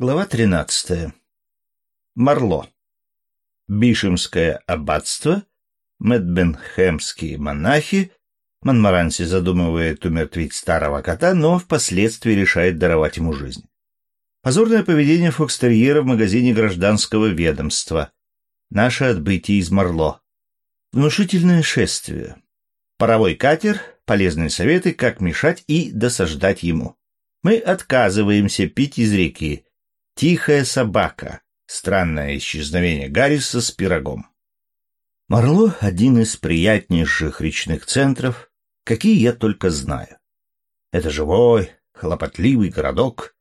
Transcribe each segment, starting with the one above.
Глава 13. Марло. Бишемское аббатство, Медбенхемские монахи. Монмаранси задумывает умертвить старого кота, но впоследствии решает даровать ему жизнь. Позорное поведение фокстерьера в магазине гражданского ведомства. Наше отбытие из Марло. Внушительное шествие. Паровой катер, полезные советы, как мешать и досаждать ему. Мы отказываемся пить из реки, Тихая собака. Странное исчезновение Гарриса с пирогом. Марло — один из приятнейших речных центров, какие я только знаю. Это живой, хлопотливый городок.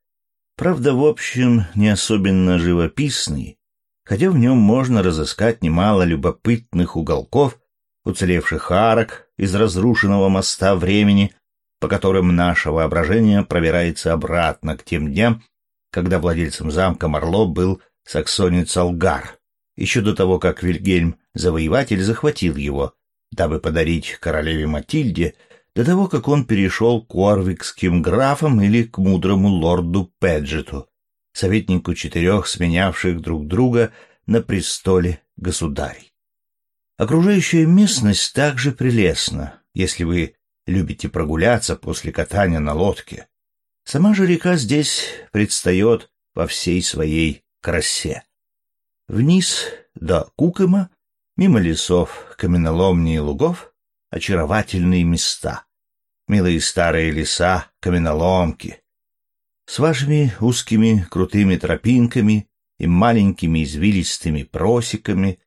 Правда, в общем, не особенно живописный, хотя в нем можно разыскать немало любопытных уголков, уцелевших арок из разрушенного моста времени, по которым наше воображение пробирается обратно к тем дням, когда владельцем замка Марло был саксонец Алгар, еще до того, как Вильгельм Завоеватель захватил его, дабы подарить королеве Матильде, до того, как он перешел к уорвикским графам или к мудрому лорду Педжету, советнику четырех сменявших друг друга на престоле государей. Окружающая местность также прелестна, если вы любите прогуляться после катания на лодке. Сама же река здесь предстает во всей своей красе. Вниз до Кукома, мимо лесов, каменоломни и лугов, очаровательные места. Милые старые леса, каменоломки. С вашими узкими крутыми тропинками и маленькими извилистыми просеками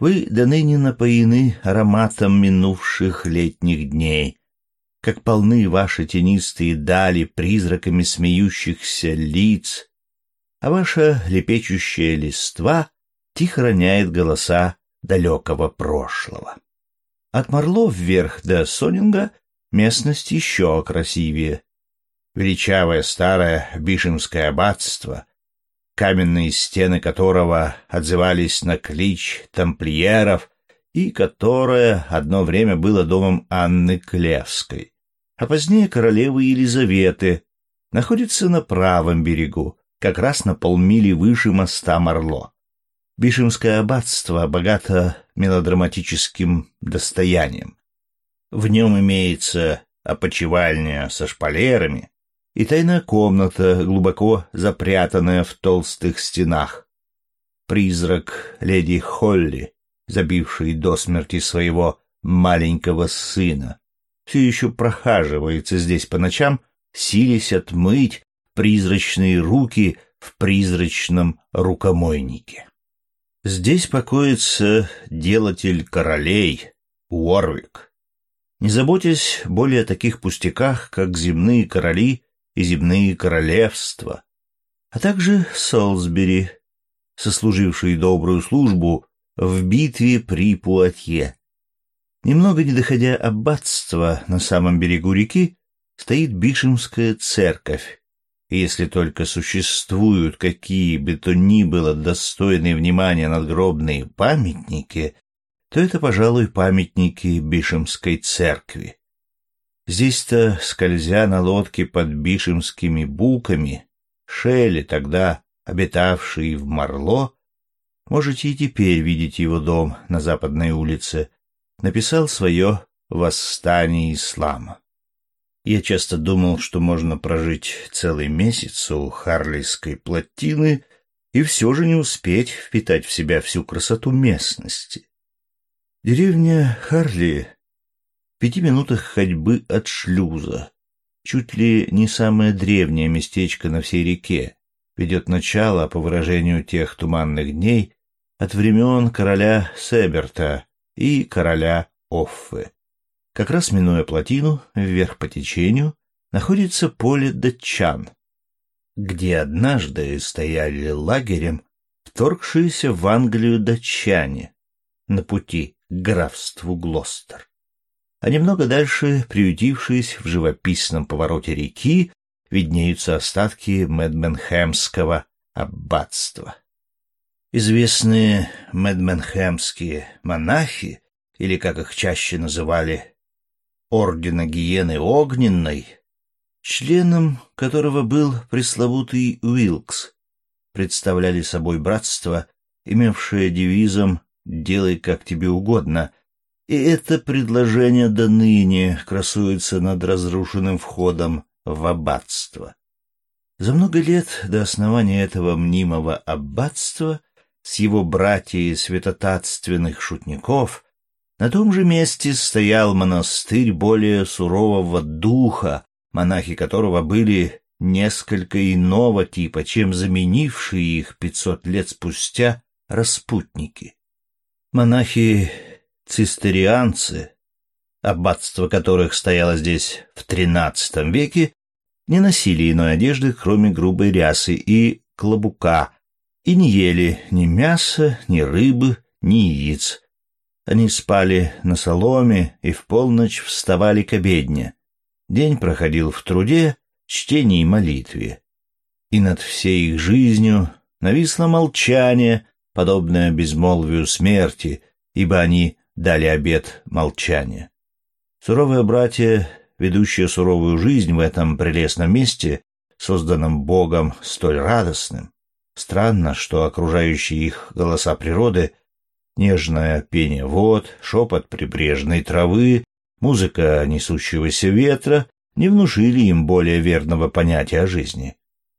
вы до ныне напоены ароматом минувших летних дней, как полны ваши тенистые дали призраками смеющихся лиц, а ваша лепечущая листва тихо роняет голоса далекого прошлого. От Марло вверх до Сонинга местность еще красивее. Величавое старое Бишемское аббатство, каменные стены которого отзывались на клич тамплиеров и которое одно время было домом Анны Клевской а позднее королевы Елизаветы, находится на правом берегу, как раз на полмили выше моста Марло. Бишемское аббатство богато мелодраматическим достоянием. В нем имеется опочивальня со шпалерами и тайная комната, глубоко запрятанная в толстых стенах. Призрак леди Холли, забивший до смерти своего маленького сына, все еще прохаживается здесь по ночам, силясь отмыть призрачные руки в призрачном рукомойнике. Здесь покоится делатель королей, Уорвик. Не заботясь более о таких пустяках, как земные короли и земные королевства, а также Солсбери, сослуживший добрую службу в битве при Пуатье. Немного не доходя аббатства на самом берегу реки, стоит Бишемская церковь. И если только существуют какие бы то ни было достойные внимания надгробные памятники, то это, пожалуй, памятники Бишемской церкви. Здесь-то, скользя на лодке под бишемскими буками, Шелли, тогда обитавший в Марло, можете и теперь видеть его дом на западной улице, написал свое «Восстание ислама». Я часто думал, что можно прожить целый месяц у Харлейской плотины и все же не успеть впитать в себя всю красоту местности. Деревня Харли в пяти минутах ходьбы от шлюза, чуть ли не самое древнее местечко на всей реке, ведет начало, по выражению тех туманных дней, от времен короля Себерта, и короля Оффы. Как раз минуя плотину, вверх по течению, находится поле датчан, где однажды стояли лагерем вторгшиеся в Англию датчане на пути к графству Глостер. А немного дальше, приютившись в живописном повороте реки, виднеются остатки Медменхэмского аббатства. Известные медменхемские монахи, или, как их чаще называли, ордена Гиены Огненной, членом которого был пресловутый Уилкс, представляли собой братство, имевшее девизом «делай как тебе угодно», и это предложение до ныне красуется над разрушенным входом в аббатство. За много лет до основания этого мнимого аббатства с его братьей святотатственных шутников на том же месте стоял монастырь более сурового духа, монахи которого были несколько иного типа, чем заменившие их пятьсот лет спустя распутники. Монахи-цистерианцы, аббатство которых стояло здесь в XIII веке, не носили иной одежды, кроме грубой рясы и клобука, и не ели ни мяса, ни рыбы, ни яиц. Они спали на соломе и в полночь вставали к обедне. День проходил в труде, чтении и молитве. И над всей их жизнью нависло молчание, подобное безмолвию смерти, ибо они дали обет молчания. Суровые братья, ведущие суровую жизнь в этом прелестном месте, созданном Богом столь радостным, странно, что окружающие их голоса природы, нежное пение вод, шепот прибрежной травы, музыка несущегося ветра не внушили им более верного понятия о жизни.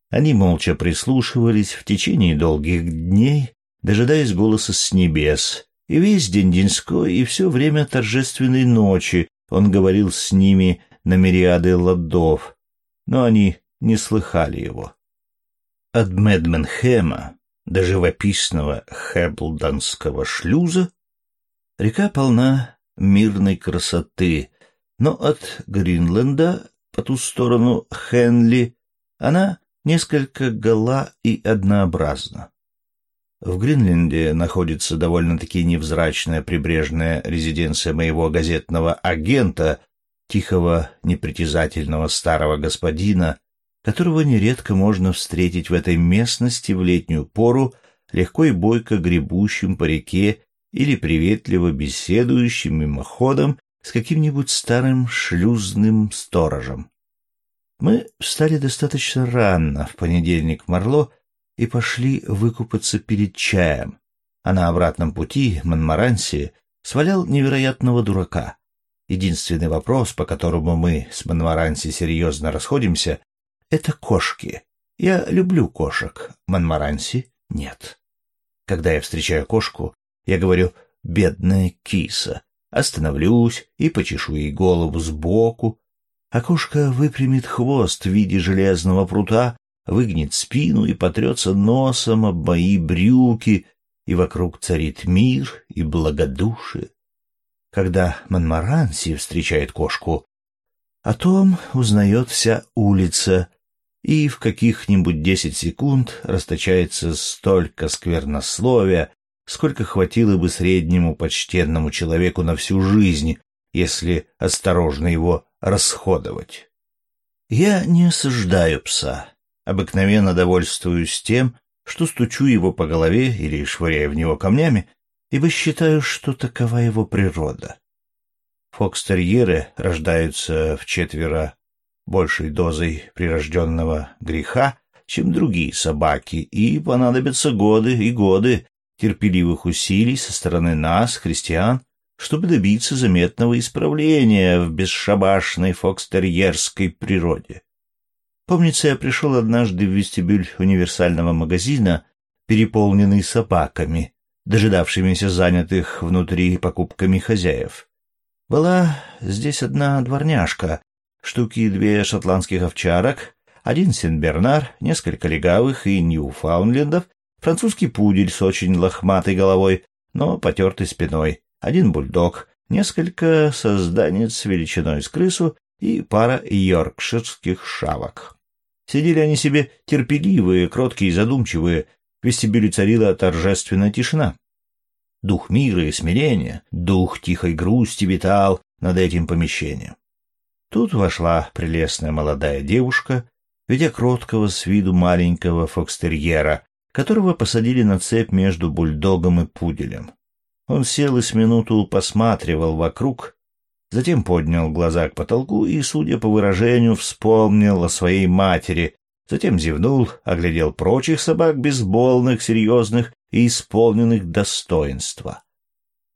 Они молча прислушивались в течение долгих дней, дожидаясь голоса с небес, и весь день деньской, и все время торжественной ночи он говорил с ними на мириады ладов, но они не слыхали его. От Медменхема до живописного Хэблдонского шлюза река полна мирной красоты, но от Гринленда по ту сторону Хенли она несколько гола и однообразна. В Гринленде находится довольно-таки невзрачная прибрежная резиденция моего газетного агента, тихого, непритязательного старого господина, которого нередко можно встретить в этой местности в летнюю пору, легко и бойко гребущим по реке или приветливо беседующим мимоходом с каким-нибудь старым шлюзным сторожем. Мы встали достаточно рано в понедельник Марло и пошли выкупаться перед чаем, а на обратном пути Монмаранси свалял невероятного дурака. Единственный вопрос, по которому мы с Монмаранси серьезно расходимся, — это кошки. Я люблю кошек, Монмаранси — нет. Когда я встречаю кошку, я говорю «бедная киса», остановлюсь и почешу ей голову сбоку. Окошко выпрямит хвост в виде железного прута, выгнет спину и потрется носом об мои брюки, и вокруг царит мир и благодушие. Когда Монмаранси встречает кошку, о том узнает вся улица, и в каких-нибудь десять секунд расточается столько сквернословия, сколько хватило бы среднему почтенному человеку на всю жизнь, если осторожно его расходовать. Я не осуждаю пса, обыкновенно довольствуюсь тем, что стучу его по голове или швыряю в него камнями, ибо считаю, что такова его природа. Фокстерьеры рождаются в четверо большей дозой прирожденного греха, чем другие собаки, и понадобятся годы и годы, терпеливых усилий со стороны нас, христиан, чтобы добиться заметного исправления в бесшабашной фокстерьерской природе. Помнится, я пришел однажды в вестибюль универсального магазина, переполненный собаками, дожидавшимися занятых внутри покупками хозяев. Была здесь одна дворняжка, штуки две шотландских овчарок, один сенбернар, несколько легавых и ньюфаунлендов французский пудель с очень лохматой головой, но потертой спиной, один бульдог, несколько созданец величиной с крысу и пара йоркширских шавок. Сидели они себе терпеливые, кроткие и задумчивые, в вестибюле царила торжественная тишина. Дух мира и смирения, дух тихой грусти витал над этим помещением. Тут вошла прелестная молодая девушка, ведя кроткого с виду маленького фокстерьера, которого посадили на цепь между бульдогом и пуделем. Он сел и с минуту посматривал вокруг, затем поднял глаза к потолку и, судя по выражению, вспомнил о своей матери, затем зевнул, оглядел прочих собак безболных, серьезных и исполненных достоинства.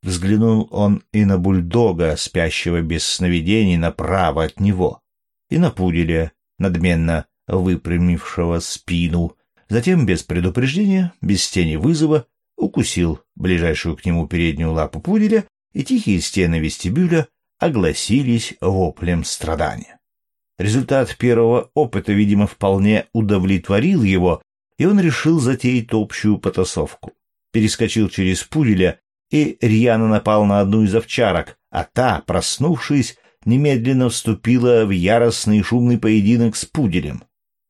Взглянул он и на бульдога, спящего без сновидений направо от него, и на пуделя, надменно выпрямившего спину, затем без предупреждения, без тени вызова, укусил ближайшую к нему переднюю лапу пуделя, и тихие стены вестибюля огласились воплем страдания. Результат первого опыта, видимо, вполне удовлетворил его, и он решил затеять общую потасовку. Перескочил через пуделя и рьяно напал на одну из овчарок, а та, проснувшись, немедленно вступила в яростный шумный поединок с пуделем.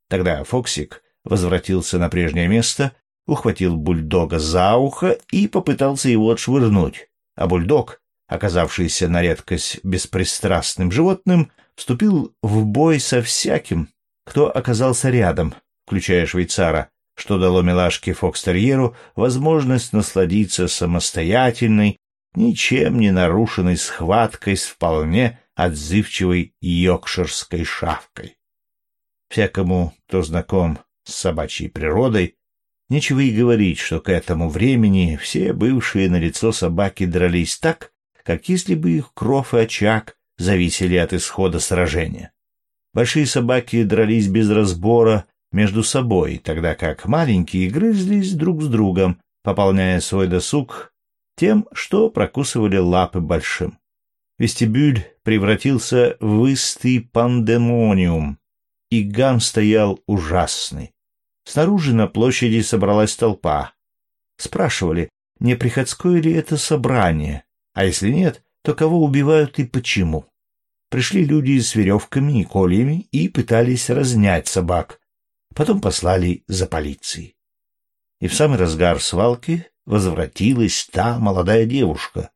Тогда Фоксик возвратился на прежнее место, ухватил бульдога за ухо и попытался его отшвырнуть, а бульдог, оказавшийся на редкость беспристрастным животным, вступил в бой со всяким, кто оказался рядом, включая швейцара, что дало милашке Фокстерьеру возможность насладиться самостоятельной, ничем не нарушенной схваткой с вполне отзывчивой йоркширской шавкой. Всякому, кто знаком с собачьей природой, нечего и говорить, что к этому времени все бывшие на лицо собаки дрались так, как если бы их кров и очаг зависели от исхода сражения. Большие собаки дрались без разбора между собой, тогда как маленькие грызлись друг с другом, пополняя свой досуг тем, что прокусывали лапы большим. Вестибюль превратился в истый пандемониум, и гам стоял ужасный. Снаружи на площади собралась толпа. Спрашивали, не приходское ли это собрание, а если нет, то кого убивают и почему. Пришли люди с веревками и кольями и пытались разнять собак. Потом послали за полицией. И в самый разгар свалки возвратилась та молодая девушка.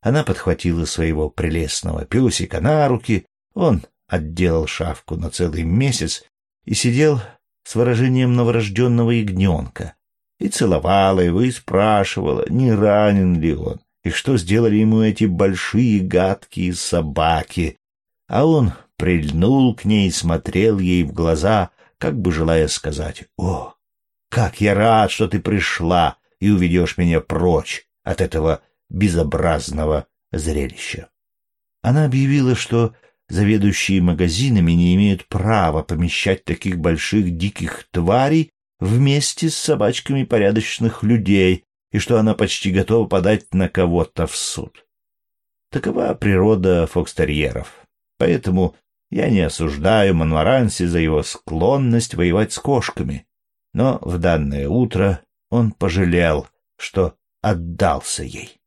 Она подхватила своего прелестного песика на руки, он отделал шавку на целый месяц и сидел с выражением новорожденного ягненка, и целовала его и спрашивала, не ранен ли он, и что сделали ему эти большие гадкие собаки. А он прильнул к ней и смотрел ей в глаза, как бы желая сказать, «О, как я рад, что ты пришла и уведешь меня прочь от этого безобразного зрелища». Она объявила, что заведующие магазинами не имеют права помещать таких больших диких тварей вместе с собачками порядочных людей, и что она почти готова подать на кого-то в суд. Такова природа фокстерьеров. Поэтому я не осуждаю Монмаранси за его склонность воевать с кошками. Но в данное утро он пожалел, что отдался ей.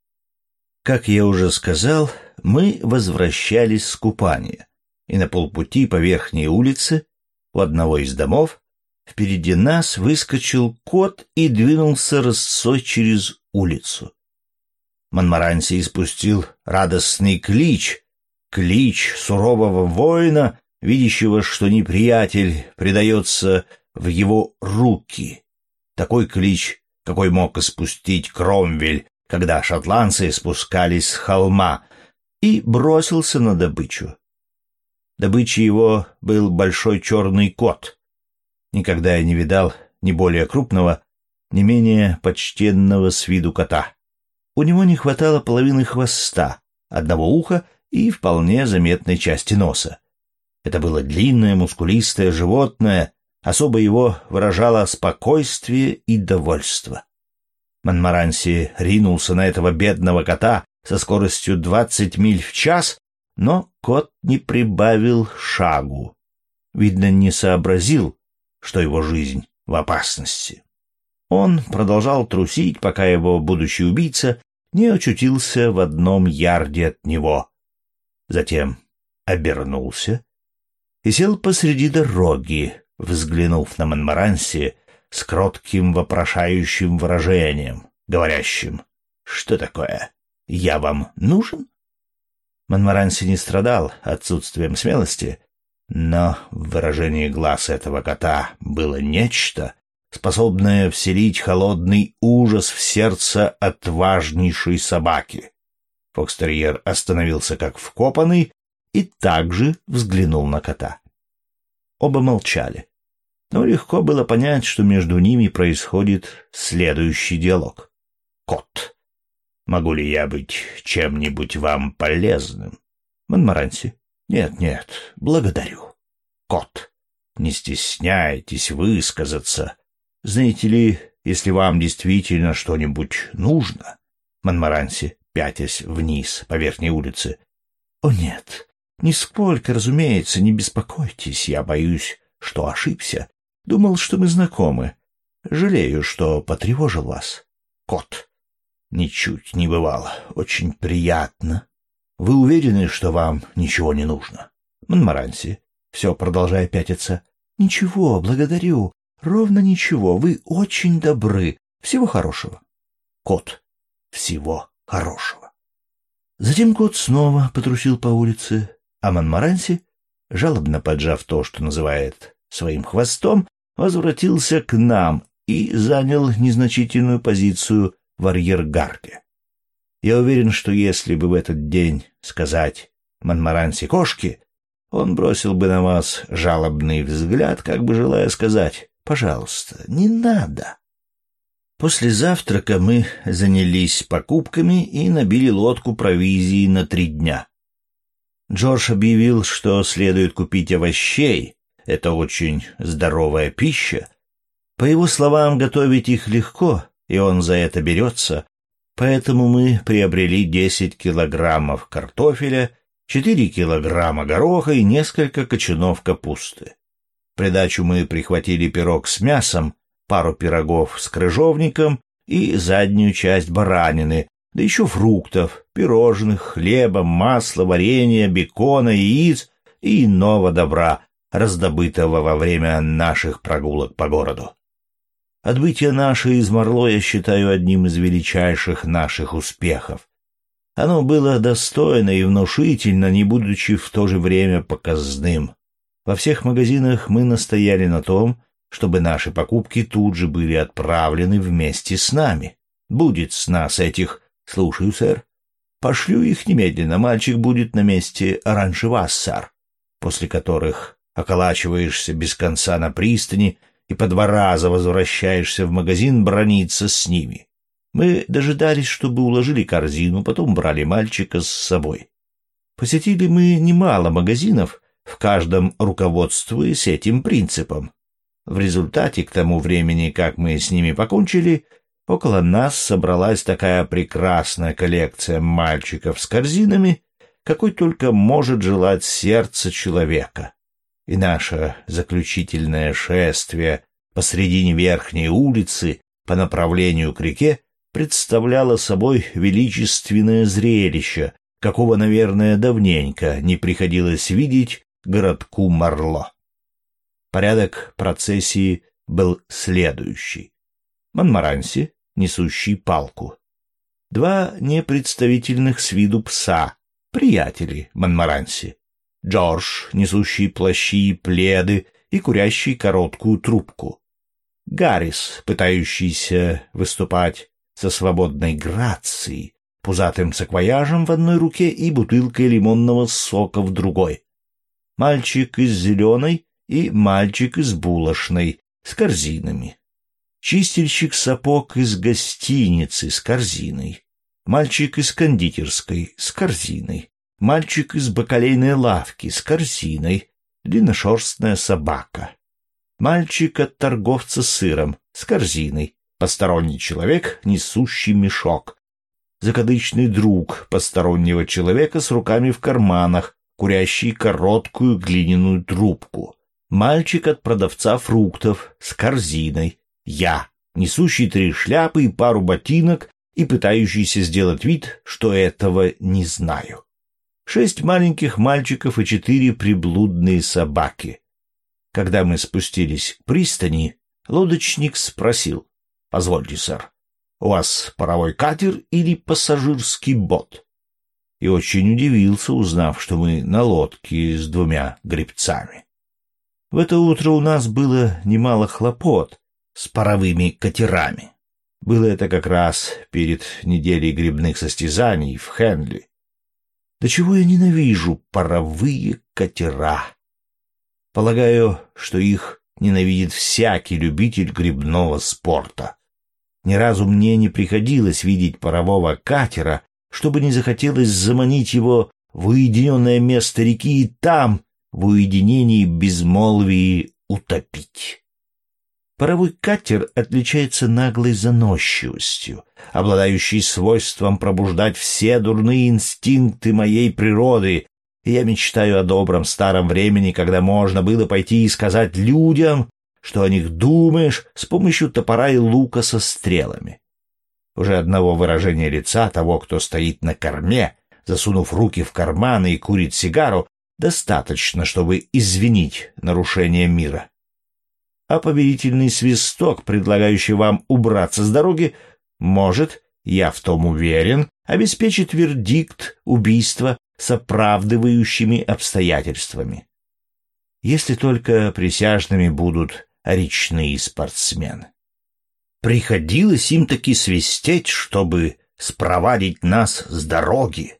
Как я уже сказал, мы возвращались с купания, и на полпути по верхней улице у одного из домов впереди нас выскочил кот и двинулся рысцой через улицу. Монмаранси испустил радостный клич, клич сурового воина, видящего, что неприятель предается в его руки. Такой клич, какой мог испустить Кромвель, когда шотландцы спускались с холма, и бросился на добычу. Добычей его был большой черный кот. Никогда я не видал ни более крупного, не менее почтенного с виду кота. У него не хватало половины хвоста, одного уха и вполне заметной части носа. Это было длинное, мускулистое животное, особо его выражало спокойствие и довольство. Монмаранси ринулся на этого бедного кота со скоростью двадцать миль в час, но кот не прибавил шагу. Видно, не сообразил, что его жизнь в опасности. Он продолжал трусить, пока его будущий убийца не очутился в одном ярде от него. Затем обернулся и сел посреди дороги, взглянув на Монмаранси с кротким вопрошающим выражением, говорящим «Что такое? Я вам нужен?» Монмаранси не страдал отсутствием смелости, но в выражении глаз этого кота было нечто, способное вселить холодный ужас в сердце отважнейшей собаки. Фокстерьер остановился как вкопанный и также взглянул на кота. Оба молчали. но легко было понять, что между ними происходит следующий диалог. Кот. Могу ли я быть чем-нибудь вам полезным? Монмаранси. Нет, нет, благодарю. Кот. Не стесняйтесь высказаться. Знаете ли, если вам действительно что-нибудь нужно... Монмаранси, пятясь вниз по верхней улице. О нет, нисколько, разумеется, не беспокойтесь, я боюсь, что ошибся. Думал, что мы знакомы. Жалею, что потревожил вас. Кот. Ничуть не бывало. Очень приятно. Вы уверены, что вам ничего не нужно? Монмаранси, все продолжая пятиться. Ничего, благодарю. Ровно ничего. Вы очень добры. Всего хорошего. Кот. Всего хорошего. Затем кот снова потрусил по улице, а Монмаранси, жалобно поджав то, что называет своим хвостом, возвратился к нам и занял незначительную позицию в арьергарде. Я уверен, что если бы в этот день сказать Монмаранси кошки, он бросил бы на вас жалобный взгляд, как бы желая сказать «пожалуйста, не надо». После завтрака мы занялись покупками и набили лодку провизии на три дня. Джордж объявил, что следует купить овощей, это очень здоровая пища. По его словам, готовить их легко, и он за это берется, поэтому мы приобрели 10 килограммов картофеля, 4 килограмма гороха и несколько кочанов капусты. В придачу мы прихватили пирог с мясом, пару пирогов с крыжовником и заднюю часть баранины, да еще фруктов, пирожных, хлеба, масла, варенья, бекона, яиц и иного добра, раздобытого во время наших прогулок по городу. Отбытие наше из Марло я считаю одним из величайших наших успехов. Оно было достойно и внушительно, не будучи в то же время показным. Во всех магазинах мы настояли на том, чтобы наши покупки тут же были отправлены вместе с нами. Будет с нас этих... Слушаю, сэр. Пошлю их немедленно, мальчик будет на месте раньше вас, сэр. После которых околачиваешься без конца на пристани и по два раза возвращаешься в магазин брониться с ними. Мы дожидались, чтобы уложили корзину, потом брали мальчика с собой. Посетили мы немало магазинов, в каждом руководствуясь этим принципом. В результате, к тому времени, как мы с ними покончили, около нас собралась такая прекрасная коллекция мальчиков с корзинами, какой только может желать сердце человека и наше заключительное шествие посредине верхней улицы по направлению к реке представляло собой величественное зрелище, какого, наверное, давненько не приходилось видеть городку Марло. Порядок процессии был следующий. Монмаранси, несущий палку. Два непредставительных с виду пса, приятели Монмаранси. Джордж, несущий плащи и пледы и курящий короткую трубку. Гаррис, пытающийся выступать со свободной грацией, пузатым саквояжем в одной руке и бутылкой лимонного сока в другой. Мальчик из зеленой и мальчик из булочной с корзинами. Чистильщик сапог из гостиницы с корзиной. Мальчик из кондитерской с корзиной мальчик из бакалейной лавки с корзиной, длинношерстная собака. Мальчик от торговца сыром с корзиной, посторонний человек, несущий мешок. Закадычный друг постороннего человека с руками в карманах, курящий короткую глиняную трубку. Мальчик от продавца фруктов с корзиной. Я, несущий три шляпы и пару ботинок и пытающийся сделать вид, что этого не знаю шесть маленьких мальчиков и четыре приблудные собаки. Когда мы спустились к пристани, лодочник спросил, «Позвольте, сэр, у вас паровой катер или пассажирский бот?» И очень удивился, узнав, что мы на лодке с двумя гребцами. В это утро у нас было немало хлопот с паровыми катерами. Было это как раз перед неделей грибных состязаний в Хенли. До чего я ненавижу паровые катера. Полагаю, что их ненавидит всякий любитель грибного спорта. Ни разу мне не приходилось видеть парового катера, чтобы не захотелось заманить его в уединенное место реки и там, в уединении безмолвии, утопить. Паровой катер отличается наглой заносчивостью, обладающей свойством пробуждать все дурные инстинкты моей природы, и я мечтаю о добром старом времени, когда можно было пойти и сказать людям, что о них думаешь, с помощью топора и лука со стрелами. Уже одного выражения лица того, кто стоит на корме, засунув руки в карманы и курит сигару, достаточно, чтобы извинить нарушение мира а повелительный свисток, предлагающий вам убраться с дороги, может, я в том уверен, обеспечить вердикт убийства с оправдывающими обстоятельствами. Если только присяжными будут речные спортсмены. Приходилось им таки свистеть, чтобы спровадить нас с дороги.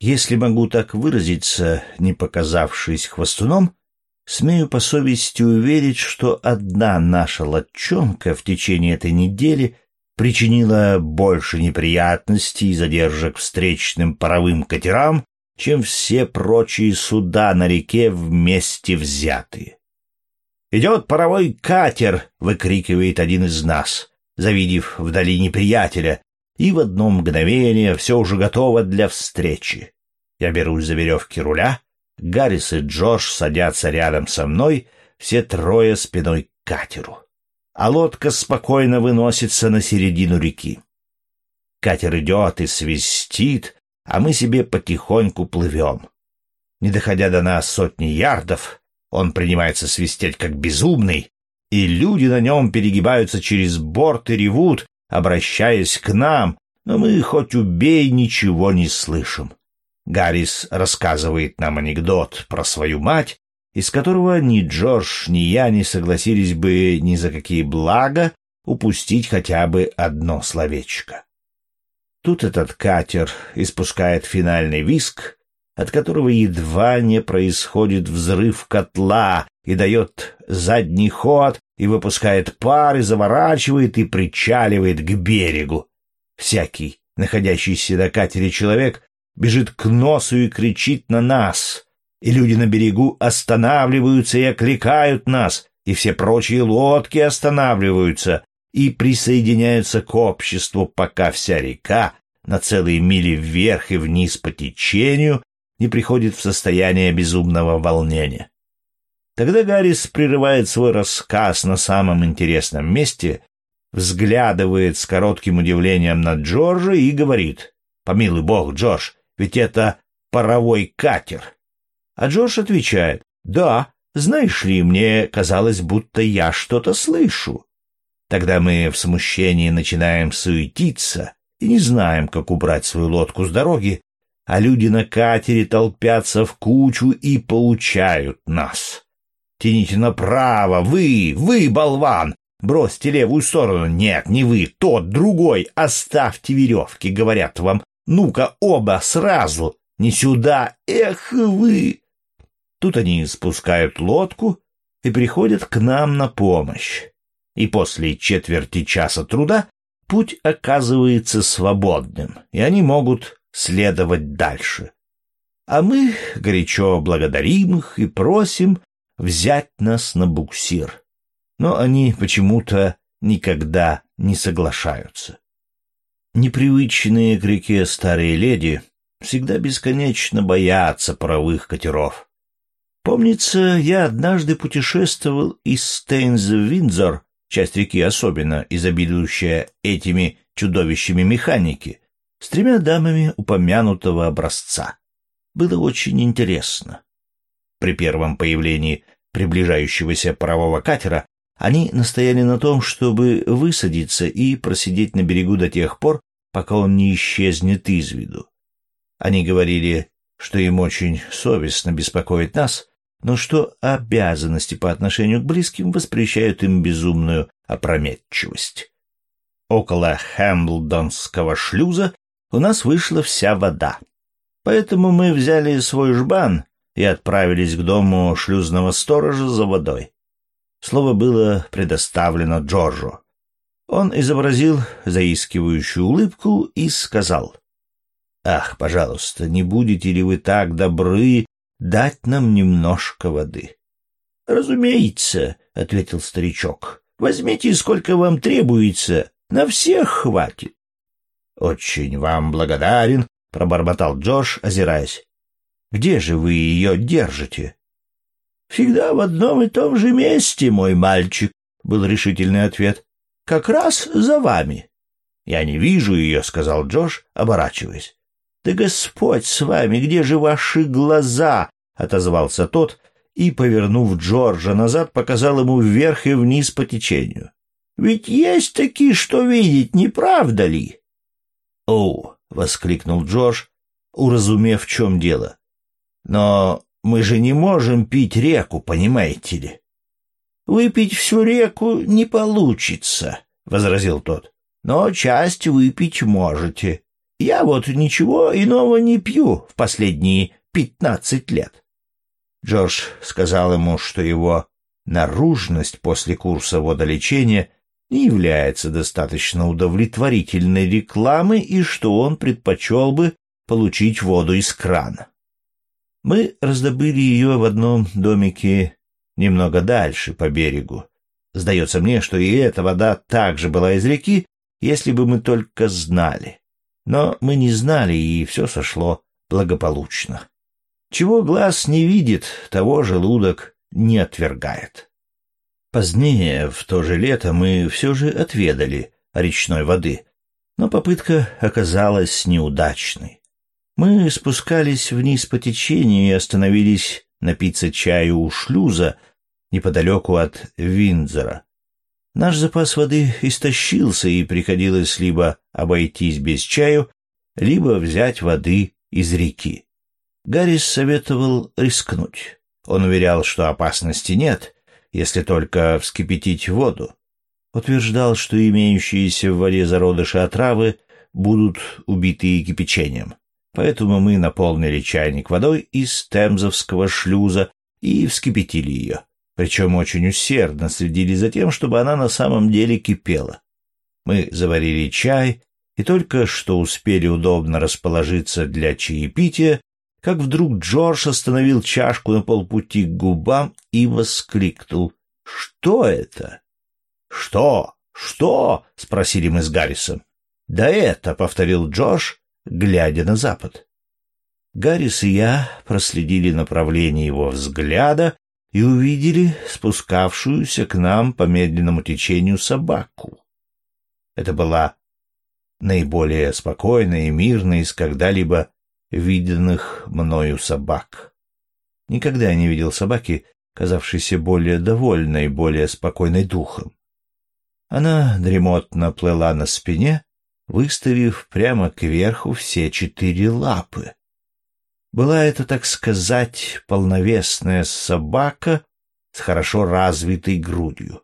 Если могу так выразиться, не показавшись хвостуном, Смею по совести уверить, что одна наша лодчонка в течение этой недели причинила больше неприятностей и задержек встречным паровым катерам, чем все прочие суда на реке вместе взятые. «Идет паровой катер!» — выкрикивает один из нас, завидев вдали неприятеля, и в одно мгновение все уже готово для встречи. Я берусь за веревки руля, Гаррис и Джош садятся рядом со мной, все трое спиной к катеру. А лодка спокойно выносится на середину реки. Катер идет и свистит, а мы себе потихоньку плывем. Не доходя до нас сотни ярдов, он принимается свистеть как безумный, и люди на нем перегибаются через борт и ревут, обращаясь к нам, но мы хоть убей ничего не слышим. Гаррис рассказывает нам анекдот про свою мать, из которого ни Джордж, ни я не согласились бы ни за какие блага упустить хотя бы одно словечко. Тут этот катер испускает финальный виск, от которого едва не происходит взрыв котла и дает задний ход и выпускает пар и заворачивает и причаливает к берегу. Всякий, находящийся на катере человек, бежит к носу и кричит на нас, и люди на берегу останавливаются и окликают нас, и все прочие лодки останавливаются и присоединяются к обществу, пока вся река на целые мили вверх и вниз по течению не приходит в состояние безумного волнения. Тогда Гаррис прерывает свой рассказ на самом интересном месте, взглядывает с коротким удивлением на Джорджа и говорит, «Помилуй бог, Джордж, ведь это паровой катер. А Джордж отвечает, да, знаешь ли, мне казалось, будто я что-то слышу. Тогда мы в смущении начинаем суетиться и не знаем, как убрать свою лодку с дороги, а люди на катере толпятся в кучу и получают нас. Тяните направо, вы, вы, болван! Бросьте левую сторону. Нет, не вы, тот, другой. Оставьте веревки, говорят вам. Ну-ка, оба сразу! Не сюда! Эх вы!» Тут они спускают лодку и приходят к нам на помощь. И после четверти часа труда путь оказывается свободным, и они могут следовать дальше. А мы горячо благодарим их и просим взять нас на буксир. Но они почему-то никогда не соглашаются. Непривычные к реке старые леди всегда бесконечно боятся паровых катеров. Помнится, я однажды путешествовал из Стейнза в Виндзор, часть реки особенно изобилующая этими чудовищами механики, с тремя дамами упомянутого образца. Было очень интересно. При первом появлении приближающегося парового катера они настояли на том, чтобы высадиться и просидеть на берегу до тех пор, пока он не исчезнет из виду. Они говорили, что им очень совестно беспокоить нас, но что обязанности по отношению к близким воспрещают им безумную опрометчивость. Около Хэмблдонского шлюза у нас вышла вся вода. Поэтому мы взяли свой жбан и отправились к дому шлюзного сторожа за водой. Слово было предоставлено Джорджу. Он изобразил заискивающую улыбку и сказал. «Ах, пожалуйста, не будете ли вы так добры дать нам немножко воды?» «Разумеется», — ответил старичок. «Возьмите, сколько вам требуется. На всех хватит». «Очень вам благодарен», — пробормотал Джош, озираясь. «Где же вы ее держите?» «Всегда в одном и том же месте, мой мальчик», — был решительный ответ. «Как раз за вами». «Я не вижу ее», — сказал Джош, оборачиваясь. «Да Господь с вами, где же ваши глаза?» — отозвался тот и, повернув Джорджа назад, показал ему вверх и вниз по течению. «Ведь есть такие, что видеть, не правда ли?» «О!» — воскликнул Джордж, уразумев, в чем дело. «Но мы же не можем пить реку, понимаете ли? Выпить всю реку не получится, возразил тот. Но часть выпить можете. Я вот ничего иного не пью в последние пятнадцать лет. Джордж сказал ему, что его наружность после курса водолечения не является достаточно удовлетворительной рекламой и что он предпочел бы получить воду из крана. Мы раздобыли ее в одном домике немного дальше, по берегу. Сдается мне, что и эта вода также была из реки, если бы мы только знали. Но мы не знали, и все сошло благополучно. Чего глаз не видит, того желудок не отвергает. Позднее, в то же лето, мы все же отведали речной воды, но попытка оказалась неудачной. Мы спускались вниз по течению и остановились напиться чаю у шлюза неподалеку от Виндзора. Наш запас воды истощился, и приходилось либо обойтись без чаю, либо взять воды из реки. Гаррис советовал рискнуть. Он уверял, что опасности нет, если только вскипятить воду. Утверждал, что имеющиеся в воде зародыши отравы будут убиты кипячением. Поэтому мы наполнили чайник водой из темзовского шлюза и вскипятили ее. Причем очень усердно следили за тем, чтобы она на самом деле кипела. Мы заварили чай и только что успели удобно расположиться для чаепития, как вдруг Джордж остановил чашку на полпути к губам и воскликнул. «Что это?» «Что? Что?» — спросили мы с Гаррисом. «Да это», — повторил Джордж, глядя на запад. Гаррис и я проследили направление его взгляда и увидели спускавшуюся к нам по медленному течению собаку. Это была наиболее спокойная и мирная из когда-либо виденных мною собак. Никогда я не видел собаки, казавшейся более довольной, более спокойной духом. Она дремотно плыла на спине, выставив прямо кверху все четыре лапы. Была это, так сказать, полновесная собака с хорошо развитой грудью.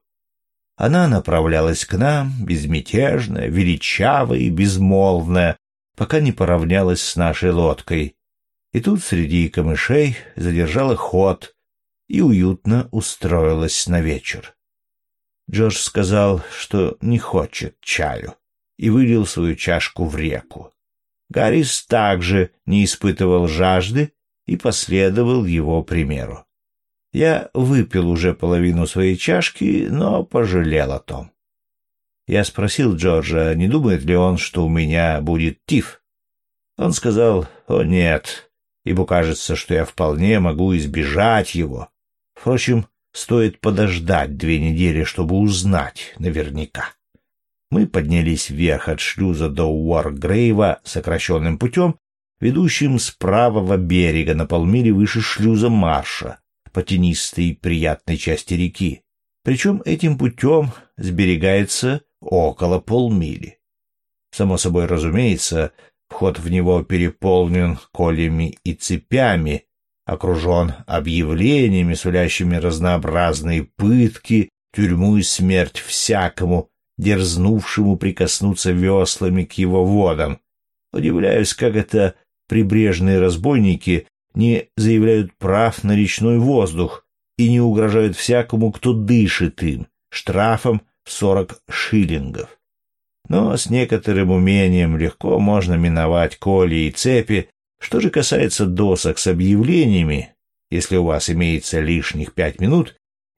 Она направлялась к нам, безмятежная, величавая и безмолвная, пока не поравнялась с нашей лодкой. И тут среди камышей задержала ход и уютно устроилась на вечер. Джордж сказал, что не хочет чаю и вылил свою чашку в реку. Гаррис также не испытывал жажды и последовал его примеру. Я выпил уже половину своей чашки, но пожалел о том. Я спросил Джорджа, не думает ли он, что у меня будет тиф. Он сказал, о нет, ибо кажется, что я вполне могу избежать его. Впрочем, стоит подождать две недели, чтобы узнать наверняка. Мы поднялись вверх от шлюза до Уоргрейва сокращенным путем, ведущим с правого берега на полмили выше шлюза Марша, по тенистой приятной части реки. Причем этим путем сберегается около полмили. Само собой разумеется, вход в него переполнен колями и цепями, окружен объявлениями, сулящими разнообразные пытки, тюрьму и смерть всякому, дерзнувшему прикоснуться веслами к его водам. Удивляюсь, как это прибрежные разбойники не заявляют прав на речной воздух, и не угрожают всякому, кто дышит им, штрафом в сорок шиллингов. Но с некоторым умением легко можно миновать коли и цепи. Что же касается досок с объявлениями, если у вас имеется лишних пять минут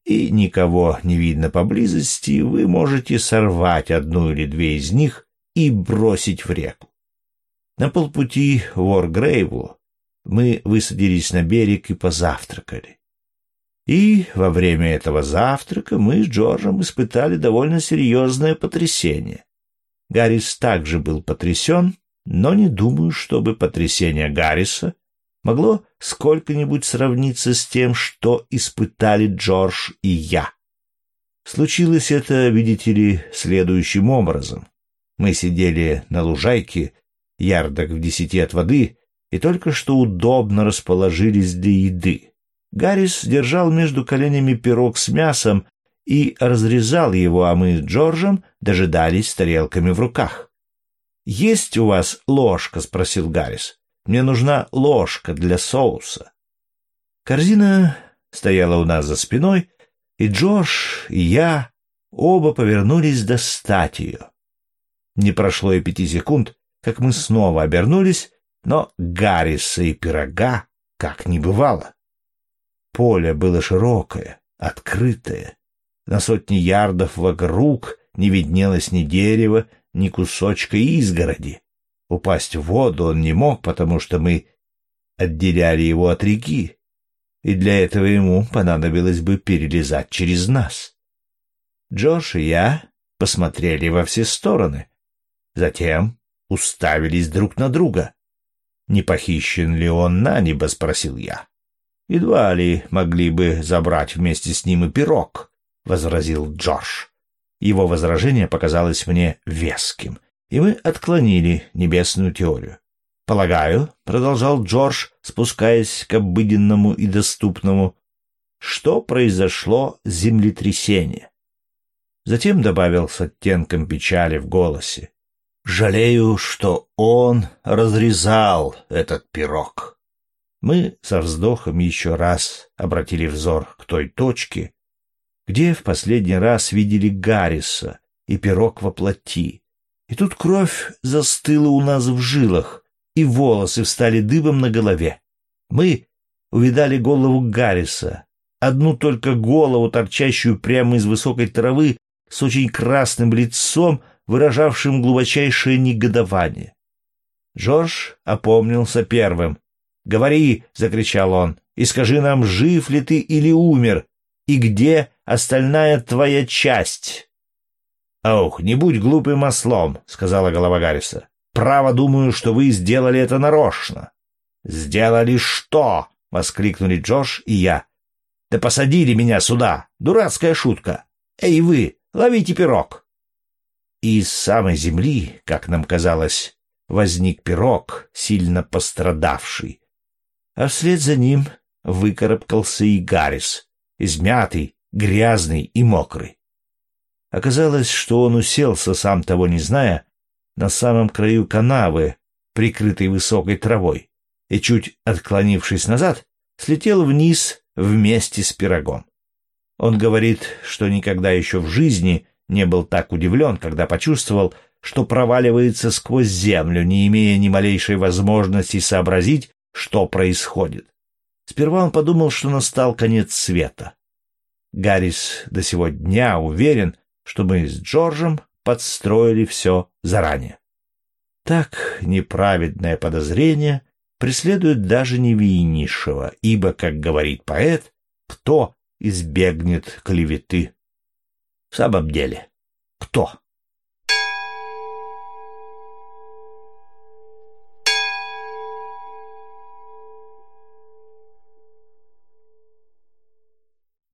и никого не видно поблизости, вы можете сорвать одну или две из них и бросить в реку. На полпути в Оргрейву мы высадились на берег и позавтракали. И во время этого завтрака мы с Джорджем испытали довольно серьезное потрясение. Гаррис также был потрясен, но не думаю, чтобы потрясение Гарриса могло сколько-нибудь сравниться с тем, что испытали Джордж и я. Случилось это, видите ли, следующим образом. Мы сидели на лужайке, ярдок в десяти от воды, и только что удобно расположились для еды. Гаррис держал между коленями пирог с мясом и разрезал его, а мы с Джорджем дожидались с тарелками в руках. «Есть у вас ложка?» — спросил Гаррис. «Мне нужна ложка для соуса». Корзина стояла у нас за спиной, и Джордж, и я оба повернулись достать ее. Не прошло и пяти секунд, как мы снова обернулись, но Гарриса и пирога как не бывало. Поле было широкое, открытое, на сотни ярдов вокруг не виднелось ни дерева, ни кусочка изгороди. Упасть в воду он не мог, потому что мы отделяли его от реки, и для этого ему понадобилось бы перелезать через нас. Джош и я посмотрели во все стороны, затем уставились друг на друга. «Не похищен ли он на небо?» — спросил я. «Едва ли могли бы забрать вместе с ним и пирог», возразил Джордж. Его возражение показалось мне веским, и мы отклонили небесную теорию. «Полагаю», — продолжал Джордж, спускаясь к обыденному и доступному, что произошло землетрясение. Затем добавил с оттенком печали в голосе. «Жалею, что он разрезал этот пирог». Мы со вздохом еще раз обратили взор к той точке, где в последний раз видели Гарриса и пирог во плоти. И тут кровь застыла у нас в жилах, и волосы встали дыбом на голове. Мы увидали голову Гарриса, одну только голову, торчащую прямо из высокой травы, с очень красным лицом, выражавшим глубочайшее негодование. Джордж опомнился первым. «Говори!» — закричал он. «И скажи нам, жив ли ты или умер, и где остальная твоя часть. — Ох, не будь глупым ослом, — сказала голова Гарриса. — Право думаю, что вы сделали это нарочно. — Сделали что? — воскликнули Джош и я. — Да посадили меня сюда. Дурацкая шутка. Эй, вы, ловите пирог. И из самой земли, как нам казалось, возник пирог, сильно пострадавший. А вслед за ним выкарабкался и Гаррис, измятый, грязный и мокрый. Оказалось, что он уселся, сам того не зная, на самом краю канавы, прикрытой высокой травой, и, чуть отклонившись назад, слетел вниз вместе с пирогом. Он говорит, что никогда еще в жизни не был так удивлен, когда почувствовал, что проваливается сквозь землю, не имея ни малейшей возможности сообразить, что происходит. Сперва он подумал, что настал конец света. Гаррис до сего дня уверен, что мы с Джорджем подстроили все заранее. Так неправедное подозрение преследует даже невиннейшего, ибо, как говорит поэт, кто избегнет клеветы? В самом деле, кто?